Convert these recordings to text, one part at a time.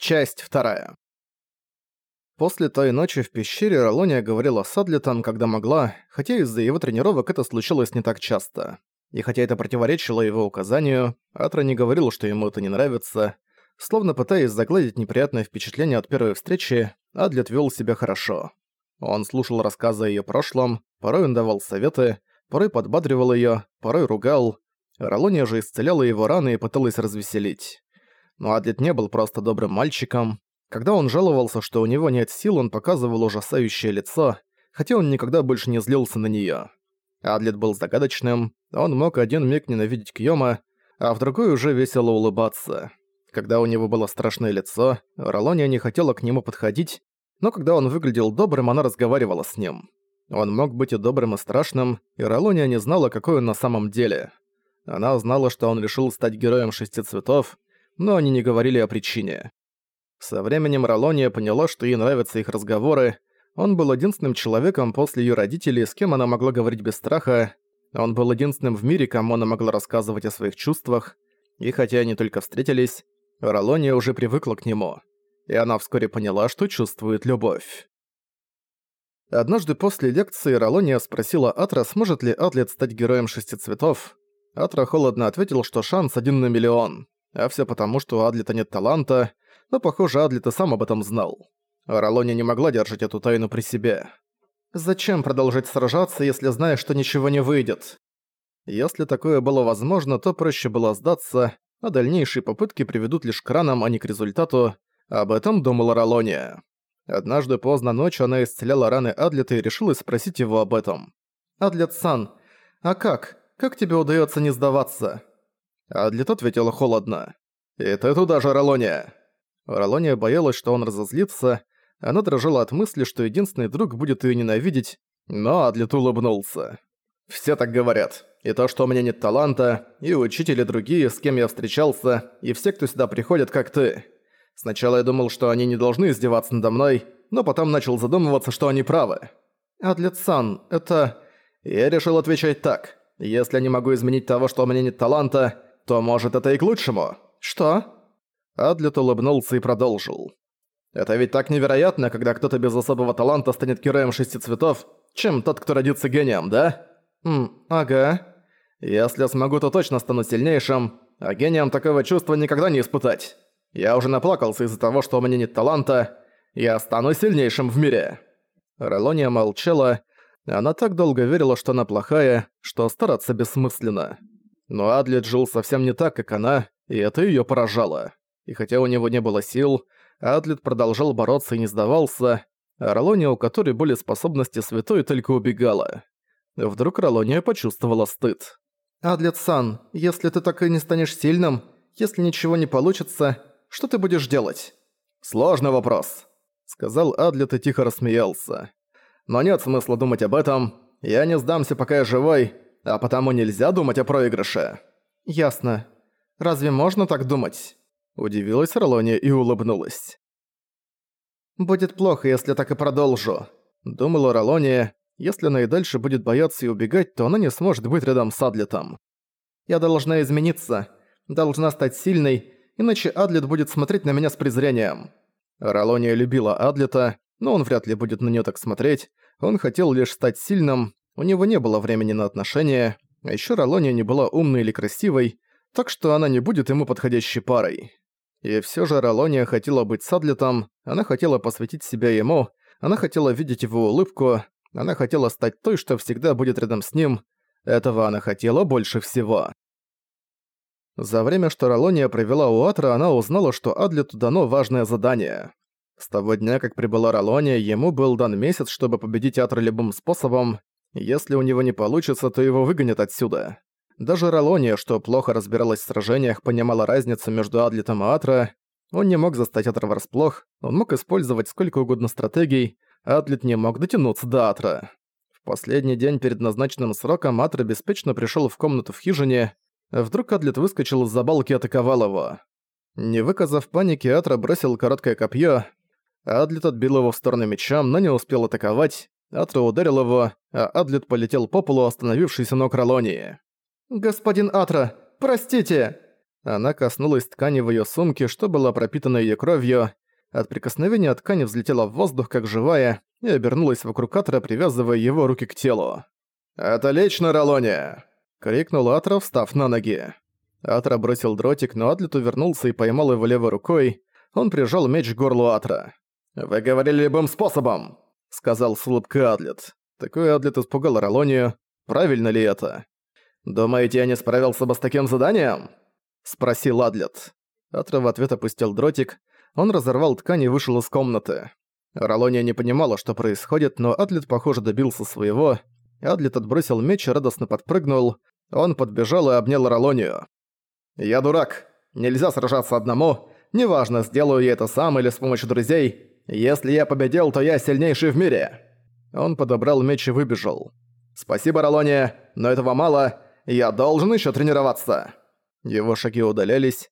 Часть вторая. После той ночи в пещере Ролония говорила с Адлетом, когда могла, хотя из-за его тренировок это случилось не так часто. И хотя это противоречило его указанию, Атра не говорил, что ему это не нравится. Словно пытаясь загладить неприятное впечатление от первой встречи, Адлет вел себя хорошо. Он слушал рассказы о ее прошлом, порой он давал советы, порой подбадривал ее, порой ругал. Ролония же исцеляла его раны и пыталась развеселить. Но Адлет не был просто добрым мальчиком. Когда он жаловался, что у него нет сил, он показывал ужасающее лицо, хотя он никогда больше не злился на неё. Адлет был загадочным, он мог один миг ненавидеть Кьёма, а в другой уже весело улыбаться. Когда у него было страшное лицо, Ролония не хотела к нему подходить, но когда он выглядел добрым, она разговаривала с ним. Он мог быть и добрым, и страшным, и Ролония не знала, какой он на самом деле. Она знала, что он решил стать героем шести цветов, но они не говорили о причине. Со временем Ролония поняла, что ей нравятся их разговоры. Он был единственным человеком после ее родителей, с кем она могла говорить без страха. Он был единственным в мире, кому она могла рассказывать о своих чувствах. И хотя они только встретились, Ролония уже привыкла к нему. И она вскоре поняла, что чувствует любовь. Однажды после лекции Ролония спросила Атра, сможет ли Атлет стать героем шести цветов. Атра холодно ответил, что шанс один на миллион. А все потому, что у Адлита нет таланта, но, похоже, Адлит и сам об этом знал. Ролония не могла держать эту тайну при себе. Зачем продолжать сражаться, если знаешь, что ничего не выйдет? Если такое было возможно, то проще было сдаться, а дальнейшие попытки приведут лишь к ранам, а не к результату. Об этом думала Ролония. Однажды поздно ночью она исцеляла раны Адлета и решила спросить его об этом. «Адлет-сан, а как? Как тебе удается не сдаваться?» Адлет ответила холодно. «И ты туда же, Ролония!» Ролония боялась, что он разозлится, она дрожала от мысли, что единственный друг будет её ненавидеть, но Адлет улыбнулся. «Все так говорят. И то, что у меня нет таланта, и учители другие, с кем я встречался, и все, кто сюда приходят, как ты. Сначала я думал, что они не должны издеваться надо мной, но потом начал задумываться, что они правы. Адлет-сан, это... Я решил отвечать так. Если я не могу изменить того, что у меня нет таланта, то, может, это и к лучшему. Что? Адлет улыбнулся и продолжил. Это ведь так невероятно, когда кто-то без особого таланта станет героем шести цветов, чем тот, кто родится гением, да? Мм, ага. Если смогу, то точно стану сильнейшим, а гением такого чувства никогда не испытать. Я уже наплакался из-за того, что у меня нет таланта, я стану сильнейшим в мире. Релония молчала, она так долго верила, что она плохая, что стараться бессмысленно. Но Адлет жил совсем не так, как она, и это её поражало. И хотя у него не было сил, Адлет продолжал бороться и не сдавался, а Ролония, у которой были способности святой, только убегала. Вдруг Ролония почувствовала стыд. «Адлет-сан, если ты так и не станешь сильным, если ничего не получится, что ты будешь делать?» «Сложный вопрос», — сказал Адлет и тихо рассмеялся. «Но нет смысла думать об этом. Я не сдамся, пока я живой, а потому нельзя думать о проигрыше». «Ясно. Разве можно так думать?» Удивилась Ролония и улыбнулась. «Будет плохо, если так и продолжу», — думала Ролония. Если она и дальше будет бояться и убегать, то она не сможет быть рядом с Адлетом. «Я должна измениться, должна стать сильной, иначе Адлет будет смотреть на меня с презрением». Ролония любила Адлета, но он вряд ли будет на неё так смотреть. Он хотел лишь стать сильным, у него не было времени на отношения, а ещё Ролония не была умной или красивой, так что она не будет ему подходящей парой. И всё же Ролония хотела быть с Адлетом, она хотела посвятить себя ему, она хотела видеть его улыбку, она хотела стать той, что всегда будет рядом с ним. Этого она хотела больше всего. За время, что Ролония провела у Атра, она узнала, что Адлету дано важное задание. С того дня, как прибыла Ролония, ему был дан месяц, чтобы победить Атра любым способом, если у него не получится, то его выгонят отсюда. Даже Ролония, что плохо разбиралась в сражениях, понимала разницу между Адлетом и Атро. Он не мог застать Атро врасплох, он мог использовать сколько угодно стратегий, Адлет не мог дотянуться до Атро. В последний день перед назначенным сроком Атро беспечно пришел в комнату в хижине. Вдруг Адлет выскочил из-за балки и атаковал его. Не выказав паники, Атро бросил короткое копье. Адлет отбил его в сторону мечом, но не успел атаковать. Атро ударил его, а Адлет полетел по полу, остановившись у ног Ролонии. «Господин Атра, простите!» Она коснулась ткани в её сумке, что было пропитано её кровью. От прикосновения ткани взлетела в воздух, как живая, и обернулась вокруг Атра, привязывая его руки к телу. «Это лично Ролония!» — крикнул Атра, встав на ноги. Атра бросил дротик, но Адлет увернулся и поймал его левой рукой. Он прижал меч к горлу Атра. «Вы говорили любым способом!» — сказал с улыбкой Адлет. Такой Адлет испугал Ролонию. Правильно ли это? «Думаете, я не справился бы с таким заданием?» — спросил Адлет. Атра в ответ опустил дротик. Он разорвал ткань и вышел из комнаты. Ролония не понимала, что происходит, но Адлет, похоже, добился своего. Адлет отбросил меч и радостно подпрыгнул. Он подбежал и обнял Ролонию. «Я дурак. Нельзя сражаться одному. Неважно, сделаю я это сам или с помощью друзей. Если я победил, то я сильнейший в мире». Он подобрал меч и выбежал. «Спасибо, Ролония, но этого мало. Я должен еще тренироваться». Его шаги удалялись.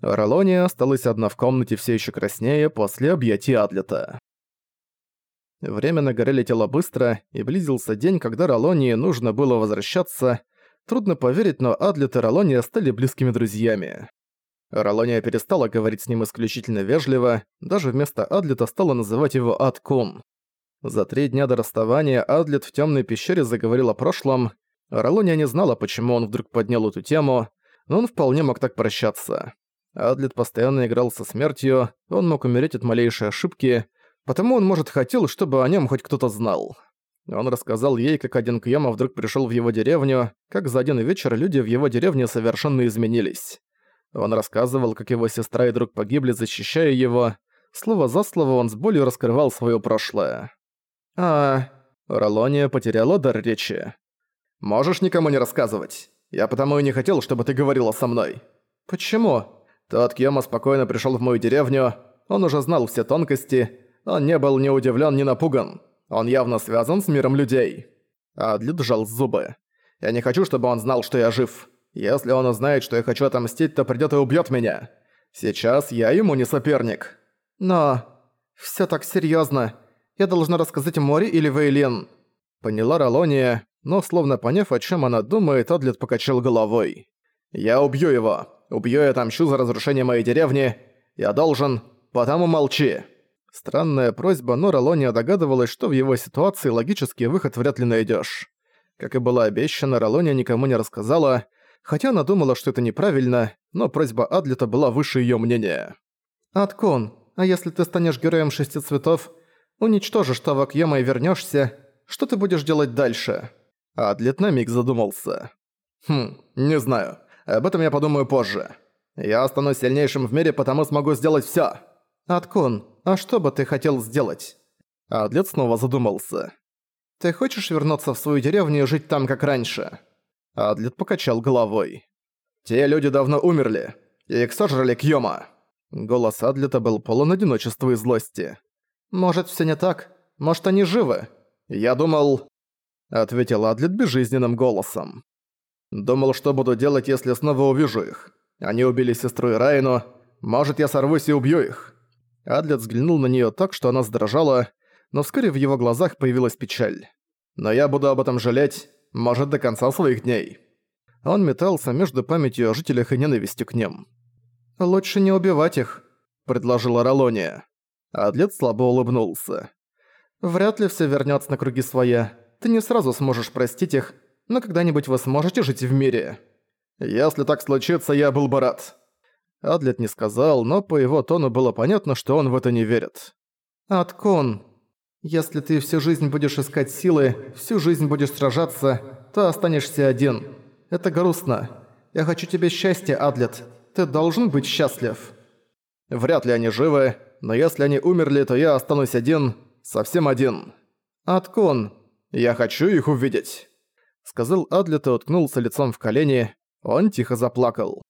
Ролония осталась одна в комнате все еще краснее после объятий Адлета. Время на горе летело быстро, и близился день, когда Ролонии нужно было возвращаться. Трудно поверить, но Адлет и Ролония стали близкими друзьями. Ролония перестала говорить с ним исключительно вежливо, даже вместо Адлета стала называть его Адкун. За три дня до расставания Адлет в темной пещере заговорил о прошлом. Ролония не знала, почему он вдруг поднял эту тему, но он вполне мог так прощаться. Адлет постоянно играл со смертью, он мог умереть от малейшей ошибки, потому он, может, хотел, чтобы о нем хоть кто-то знал. Он рассказал ей, как один Кьяма вдруг пришел в его деревню, как за один вечер люди в его деревне совершенно изменились. Он рассказывал, как его сестра и друг погибли, защищая его. Слово за слово он с болью раскрывал свое прошлое. А... Ролония потеряла дар речи. «Можешь никому не рассказывать? Я потому и не хотел, чтобы ты говорила со мной». «Почему?» Тот Кьёма спокойно пришел в мою деревню. Он уже знал все тонкости. Он не был ни удивлен, ни напуган. Он явно связан с миром людей. Адлит сжал зубы. «Я не хочу, чтобы он знал, что я жив. Если он узнает, что я хочу отомстить, то придёт и убьёт меня. Сейчас я ему не соперник». «Но... всё так серьёзно. Я должна рассказать Мори или Вейлин». Поняла Ролония, но словно поняв, о чём она думает, Адлет покачал головой. «Я убью его. Убью и отомщу за разрушение моей деревни. Я должен, потому молчи». Странная просьба, но Ролония догадывалась, что в его ситуации логический выход вряд ли найдешь. Как и было обещано, Ролония никому не рассказала, хотя она думала, что это неправильно, но просьба Адлета была выше ее мнения. «Аткон, а если ты станешь героем шести цветов, уничтожишь того Кьема и вернешься, что ты будешь делать дальше?» Адлет на миг задумался. «Хм, не знаю. Об этом я подумаю позже. Я стану сильнейшим в мире, потому смогу сделать всё». «Аткон, а что бы ты хотел сделать?» Адлет снова задумался. «Ты хочешь вернуться в свою деревню и жить там, как раньше?» Адлет покачал головой. «Те люди давно умерли. Их сожрали Кьёма». Голос Адлета был полон одиночества и злости. «Может, всё не так? Может, они живы?» «Я думал...» Ответил Адлет безжизненным голосом. «Думал, что буду делать, если снова увижу их. Они убили сестру и Райну. Может, я сорвусь и убью их. Адлет взглянул на неё так, что она задрожала, но вскоре в его глазах появилась печаль. «Но я буду об этом жалеть, может, до конца своих дней». Он метался между памятью о жителях и ненавистью к ним. «Лучше не убивать их», — предложила Ролония. Адлет слабо улыбнулся. «Вряд ли всё вернётся на круги своя. Ты не сразу сможешь простить их, но когда-нибудь вы сможете жить в мире». «Если так случится, я был бы рад», Адлет не сказал, но по его тону было понятно, что он в это не верит. «Аткон, если ты всю жизнь будешь искать силы, всю жизнь будешь сражаться, то останешься один. Это грустно. Я хочу тебе счастья, Адлет. Ты должен быть счастлив». «Вряд ли они живы, но если они умерли, то я останусь один, совсем один». «Аткон, я хочу их увидеть», — сказал Адлет и уткнулся лицом в колени. Он тихо заплакал.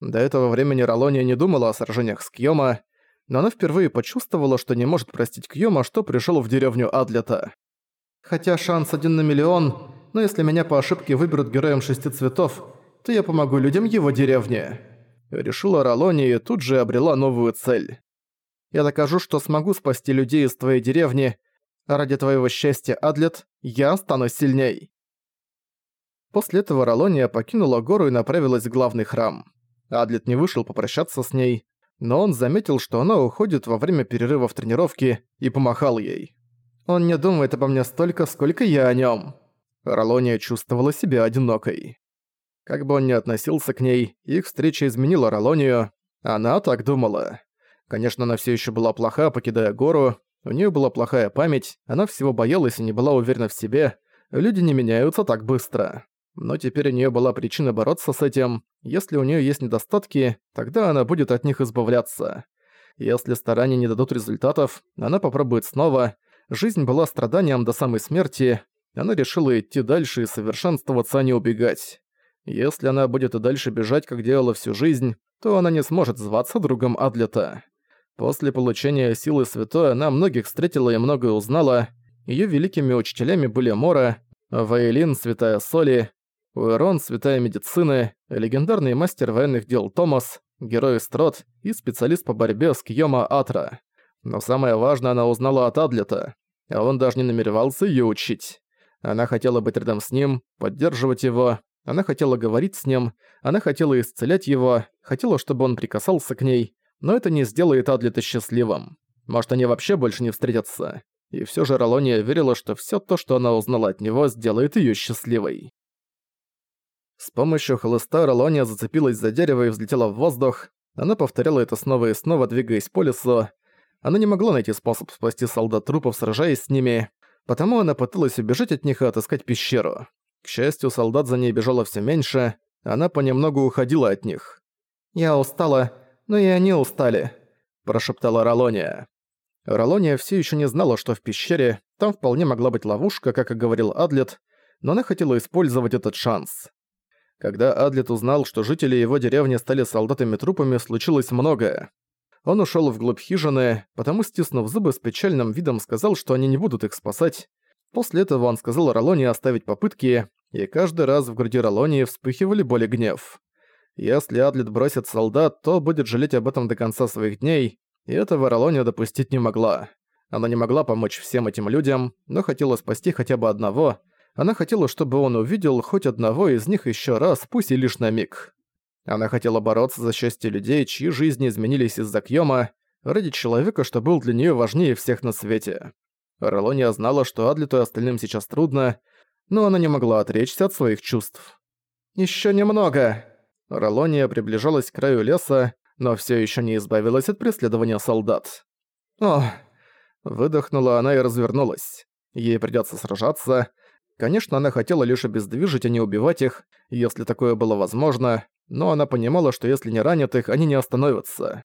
До этого времени Ролония не думала о сражениях с Кьёма, но она впервые почувствовала, что не может простить Кьёма, что пришёл в деревню Адлета. «Хотя шанс один на миллион, но если меня по ошибке выберут героем шести цветов, то я помогу людям его деревни». Решила Ролония и тут же обрела новую цель. «Я докажу, что смогу спасти людей из твоей деревни. Ради твоего счастья, Адлет, я стану сильней». После этого Ролония покинула гору и направилась в главный храм. Адлет не вышел попрощаться с ней, но он заметил, что она уходит во время перерыва в тренировке и помахал ей. «Он не думает обо мне столько, сколько я о нём». Ролония чувствовала себя одинокой. Как бы он ни относился к ней, их встреча изменила Ролонию. Она так думала. Конечно, она все еще была плоха, покидая гору. У нее была плохая память, она всего боялась и не была уверена в себе. Люди не меняются так быстро. Но теперь у нее была причина бороться с этим. Если у нее есть недостатки, тогда она будет от них избавляться. Если старания не дадут результатов, она попробует снова. Жизнь была страданием до самой смерти. Она решила идти дальше и совершенствоваться, а не убегать. Если она будет и дальше бежать, как делала всю жизнь, то она не сможет зваться другом Адлета. После получения силы святой она многих встретила и многое узнала. Её великими учителями были Мора, Ваэлин, Святая Соли, Уэрон, Святая Медицины, легендарный мастер военных дел Томас, герой Строт и специалист по борьбе с Кьёма Атра. Но самое важное она узнала от Адлета, а он даже не намеревался её учить. Она хотела быть рядом с ним, поддерживать его, она хотела говорить с ним, она хотела исцелять его, хотела, чтобы он прикасался к ней, но это не сделает Адлета счастливым. Может, они вообще больше не встретятся. И всё же Ролония верила, что всё то, что она узнала от него, сделает её счастливой. С помощью хлыста Ролония зацепилась за дерево и взлетела в воздух. Она повторяла это снова и снова, двигаясь по лесу. Она не могла найти способ спасти солдат трупов, сражаясь с ними, потому она пыталась убежать от них и отыскать пещеру. К счастью, солдат за ней бежало все меньше, она понемногу уходила от них. «Я устала, но и они устали», – прошептала Ролония. Ролония все еще не знала, что в пещере там вполне могла быть ловушка, как и говорил Адлет, но она хотела использовать этот шанс. Когда Адлет узнал, что жители его деревни стали солдатами-трупами, случилось многое. Он ушел вглубь хижины, потому, стиснув зубы с печальным видом, сказал, что они не будут их спасать. После этого он сказал Ролонии оставить попытки, и каждый раз в груди Ролонии вспыхивали боль и гнев. Если Адлет бросит солдат, то будет жалеть об этом до конца своих дней, и этого Ролония допустить не могла. Она не могла помочь всем этим людям, но хотела спасти хотя бы одного. Она хотела, чтобы он увидел хоть одного из них еще раз, пусть и лишь на миг. Она хотела бороться за счастье людей, чьи жизни изменились из-за Кьёма, ради человека, что был для нее важнее всех на свете. Ролония знала, что Адлету и остальным сейчас трудно, но она не могла отречься от своих чувств. Еще немного!» Ролония приближалась к краю леса, но все еще не избавилась от преследования солдат. «Ох!» Выдохнула она и развернулась. Ей придется сражаться. Конечно, она хотела лишь обездвижить, а не убивать их, если такое было возможно, но она понимала, что если не ранят их, они не остановятся.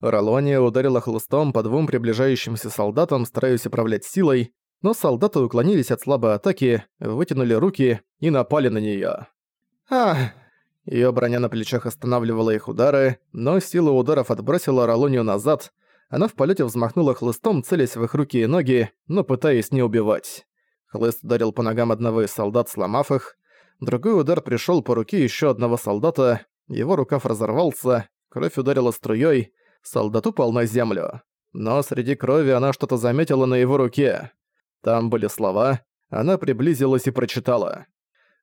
Ролония ударила хлыстом по двум приближающимся солдатам, стараясь управлять силой, но солдаты уклонились от слабой атаки, вытянули руки и напали на неё. Ах! Её броня на плечах останавливала их удары, но сила ударов отбросила Ролонию назад. Она в полете взмахнула хлыстом, целясь в их руки и ноги, но пытаясь не убивать. Хлыст ударил по ногам одного из солдат, сломав их. Другой удар пришёл по руке ещё одного солдата, его рукав разорвался, кровь ударила струёй, солдат упал на землю. Но среди крови она что-то заметила на его руке. Там были слова, она приблизилась и прочитала.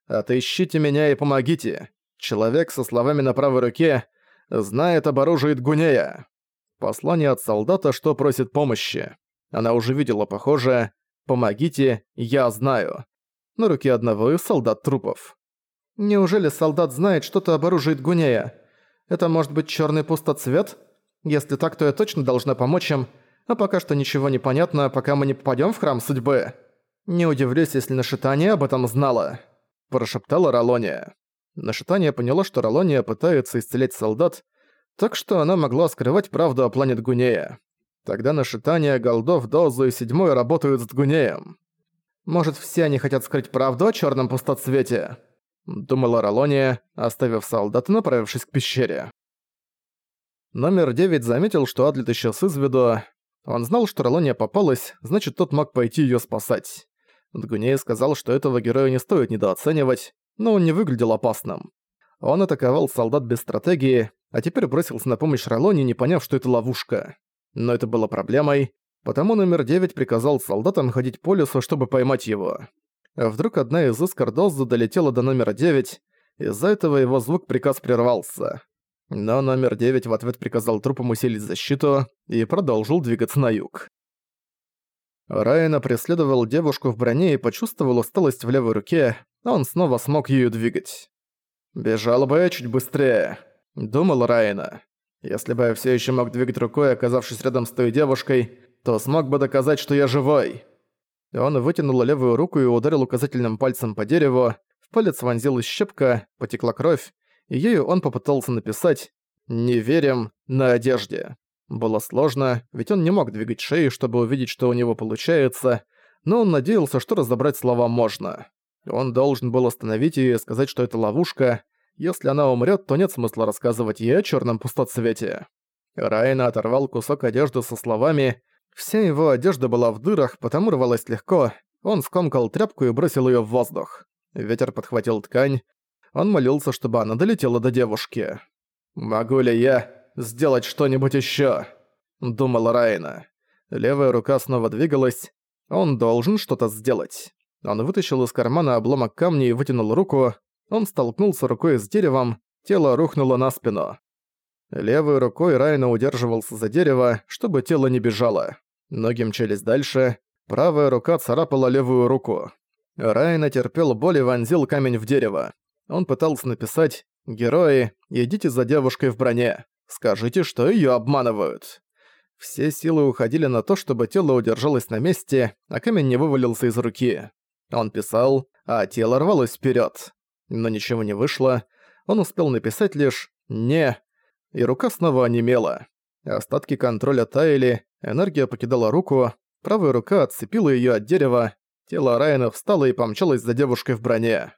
«Отыщите меня и помогите. Человек со словами на правой руке знает об оружии Дгунея». Послание от солдата, что просит помощи. Она уже видела похожее «Помогите, я знаю». На руке одного из солдат трупов. «Неужели солдат знает что-то об оружии Дгунея? Это может быть черный пустоцвет? Если так, то я точно должна помочь им, а пока что ничего не понятно, пока мы не попадем в храм судьбы. Не удивлюсь, если Нашитание об этом знала», – прошептала Ролония. Нашитание поняла, что Ролония пытается исцелять солдат, так что она могла скрывать правду о плане Дгунея. Тогда Нашитание, Голдов, Дозу и Седьмой работают с Дгунеем. «Может, все они хотят скрыть правду о черном пустоцвете?» – думала Ролония, оставив солдат и направившись к пещере. Номер девять заметил, что Адлет исчез из виду, он знал, что Ролония попалась, значит, тот мог пойти её спасать. Дгуней сказал, что этого героя не стоит недооценивать, но он не выглядел опасным. Он атаковал солдат без стратегии, а теперь бросился на помощь Ролоне, не поняв, что это ловушка. Но это было проблемой, потому номер 9 приказал солдатам ходить по лесу, чтобы поймать его. Вдруг одна из искр Дозза долетела до номера 9, из-за этого его звук приказ прервался. Но номер девять в ответ приказал трупам усилить защиту и продолжил двигаться на юг. Райана преследовал девушку в броне и почувствовал усталость в левой руке, а он снова смог ею двигать. «Бежал бы я чуть быстрее», — думал Райана. «Если бы я все еще мог двигать рукой, оказавшись рядом с той девушкой, то смог бы доказать, что я живой». Он вытянул левую руку и ударил указательным пальцем по дереву, в палец вонзилась щепка, потекла кровь, и ею он попытался написать «Не верим» на одежде. Было сложно, ведь он не мог двигать шею, чтобы увидеть, что у него получается, но он надеялся, что разобрать слова можно. Он должен был остановить её и сказать, что это ловушка. Если она умрёт, то нет смысла рассказывать ей о чёрном пустоцвете. Райна оторвал кусок одежды со словами «Вся его одежда была в дырах, потому рвалась легко». Он скомкал тряпку и бросил её в воздух. Ветер подхватил ткань. Он молился, чтобы она долетела до девушки. «Могу ли я сделать что-нибудь ещё?» – думал Райна. Левая рука снова двигалась. Он должен что-то сделать. Он вытащил из кармана обломок камня и вытянул руку. Он столкнулся рукой с деревом, тело рухнуло на спину. Левой рукой Райна удерживался за дерево, чтобы тело не бежало. Ноги мчались дальше, правая рука царапала левую руку. Райна терпел боль и вонзил камень в дерево. Он пытался написать «Герои, идите за девушкой в броне». Скажите, что её обманывают. Все силы уходили на то, чтобы тело удержалось на месте, а камень не вывалился из руки. Он писал, а тело рвалось вперед. Но ничего не вышло. Он успел написать лишь «не», и рука снова онемела. Остатки контроля таяли, энергия покидала руку, правая рука отцепила ее от дерева, тело Райана встало и помчалось за девушкой в броне.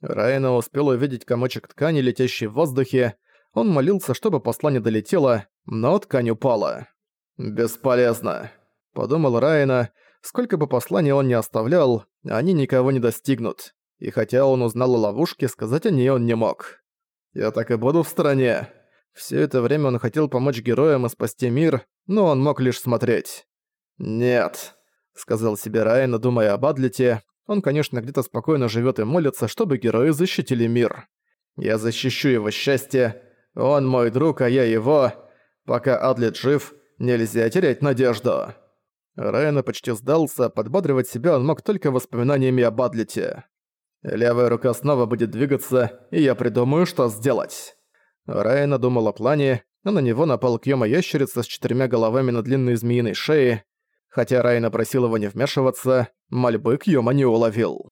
Райана успел увидеть комочек ткани, летящий в воздухе, он молился, чтобы послание долетело, но ткань упала. «Бесполезно», — подумал Райана. Сколько бы посланий он ни оставлял, они никого не достигнут. И хотя он узнал о ловушке, сказать о ней он не мог. «Я так и буду в стороне». Все это время он хотел помочь героям и спасти мир, но он мог лишь смотреть. «Нет», — сказал себе Райана, думая об Адлете. Он, конечно, где-то спокойно живет и молится, чтобы герои защитили мир. «Я защищу его счастье, он мой друг, а я его. Пока Адлет жив, нельзя терять надежду. Райана почти сдался, подбадривать себя он мог только воспоминаниями об Адлете. Левая рука снова будет двигаться, и я придумаю, что сделать. Райана думал о плане, но на него напал Кьёма-ящерица с четырьмя головами на длинной змеиной шее. Хотя Райана просил его не вмешиваться, мольбы Кьёма не уловил.